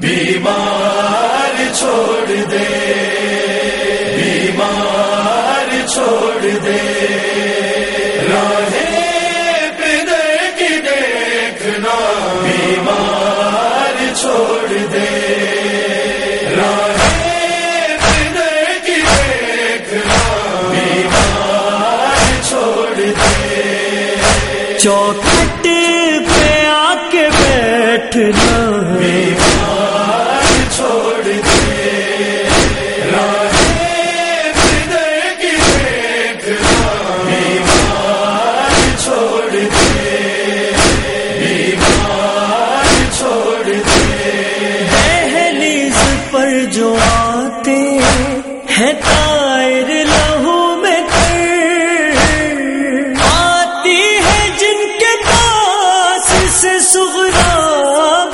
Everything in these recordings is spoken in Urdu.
بیمار چھوڑ دے بیمار چھوڑ دے۔ کی دیکھنا بیمار چھوڑ دے۔ کی دیکھنا بیمار چھوڑ دے۔ چوکھٹ جو آتے ہیں تائر لہو میں کر آتی ہے جن کے پاس سے سغرا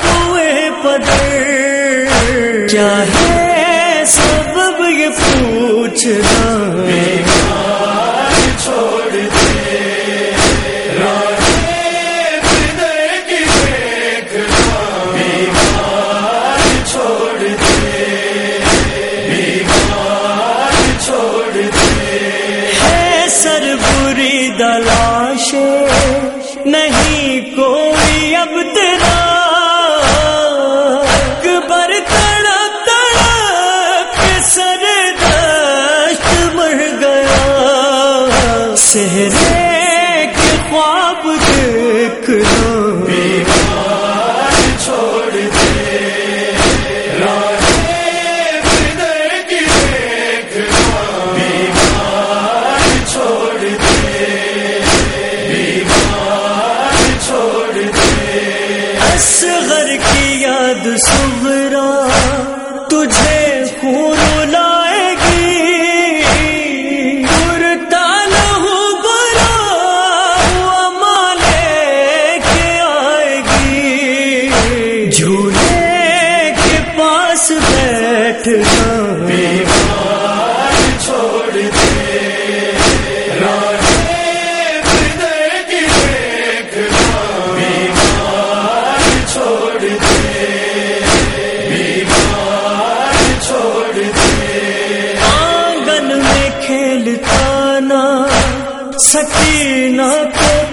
ہوئے پدر کیا ہے سبب یہ پوچھنا؟ ہے دلاش نہیں کوئی اب تیرا اکبر تڑا تڑا سر دشت مر گیا۔ سہرے کے خواب دیکھ سرور کی یاد سورا تجھے خون لائے گی۔ گرتا لہو برا، ہوا مالے کے آئے گی۔ جھولے کے پاس بیٹھ گا آنگن میں کھیلتا نا سکینہ کو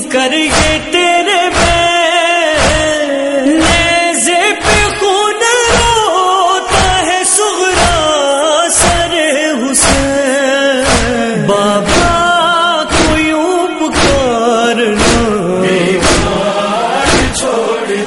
کر یہ تیرے نیزے پہ خون روتا ہے، سغرا سر حسین۔ بابا کو یوں پکارنا چھوڑ دے۔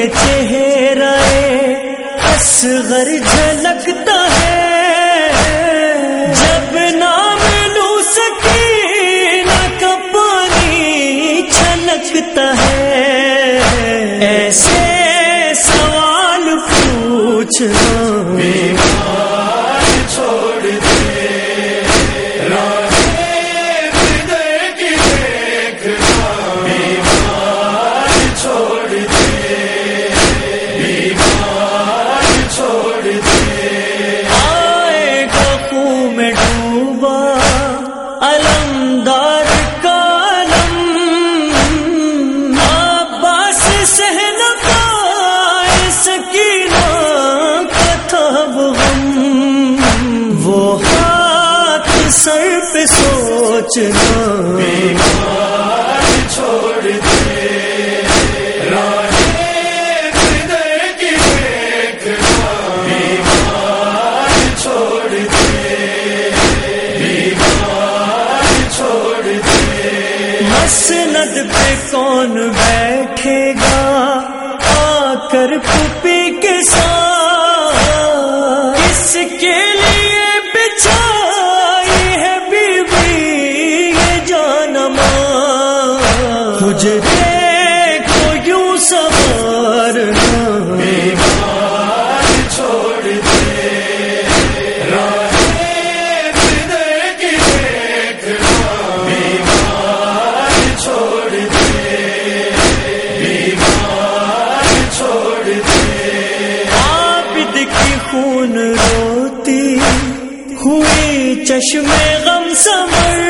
یہ چہرہ اصغر جھلکتا ہے۔ جب نام لو سکینہ کا پانی چھلکتا ہے۔ ایسے سوال پوچھنا سکینہ کا تھا وہ غم وہ ہاتھ سر پہ سوچنا۔ مسند پہ کون بیٹھے گا؟ کر پھوپھی چشم غم سمر